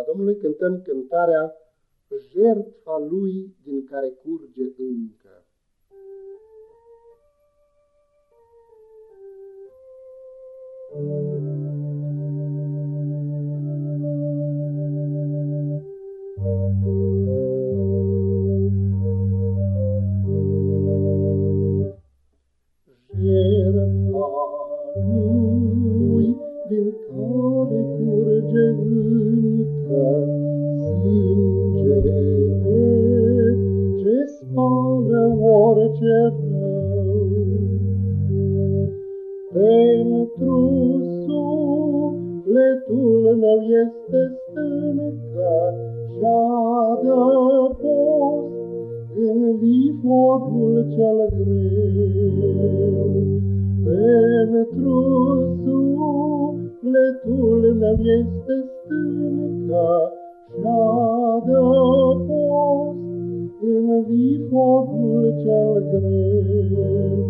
slava Domnului, cântăm cântarea Jertfa Lui din care curge încă. Jertfa Lui din care curge încă sângele ce spală orice rău. Pentru sufletul meu este stâncă și-a post în viforul cel greu. Pentru sufletul meu este stânca și-a post în viforul cel greu.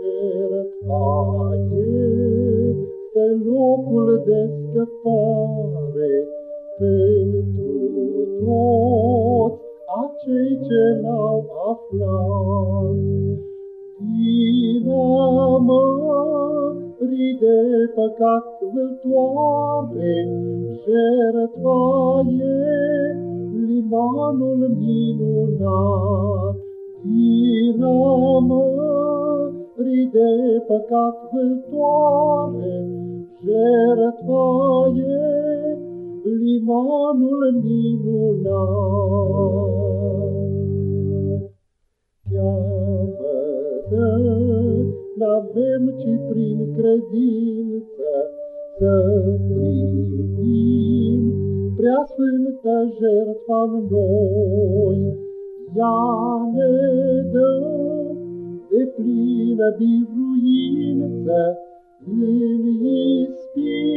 Jertfa este locul de scăpare pentru toți acei ce l-au aflat. Dinamării de păcat vâltoare, jertfa e limanul minunat. Dinamării de păcat vâltoare, jertfa e limanul minunat. N-avem ci prin credință să primim prea sfântă jertfa noi. Ea ne dă de plină biruință în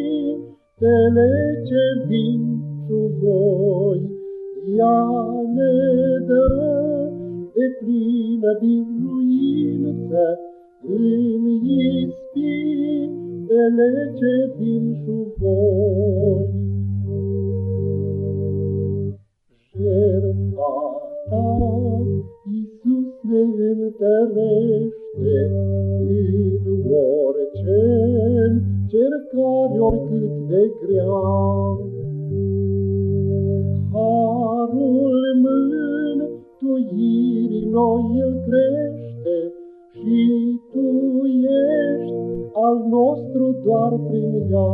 ispitele ce vin cu voi. Ea ne dă de plină biruință în ispitele ce vin cu voi. Jertfa ta, Iisus, ne întărește în orice încercare oricât de grea. Harul mântuirii noi nostru doar prin ea.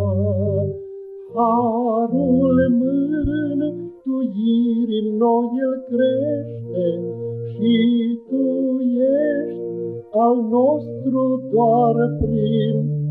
Harul mântuirii noi îl crește și Tu ești al nostru doar prin ea.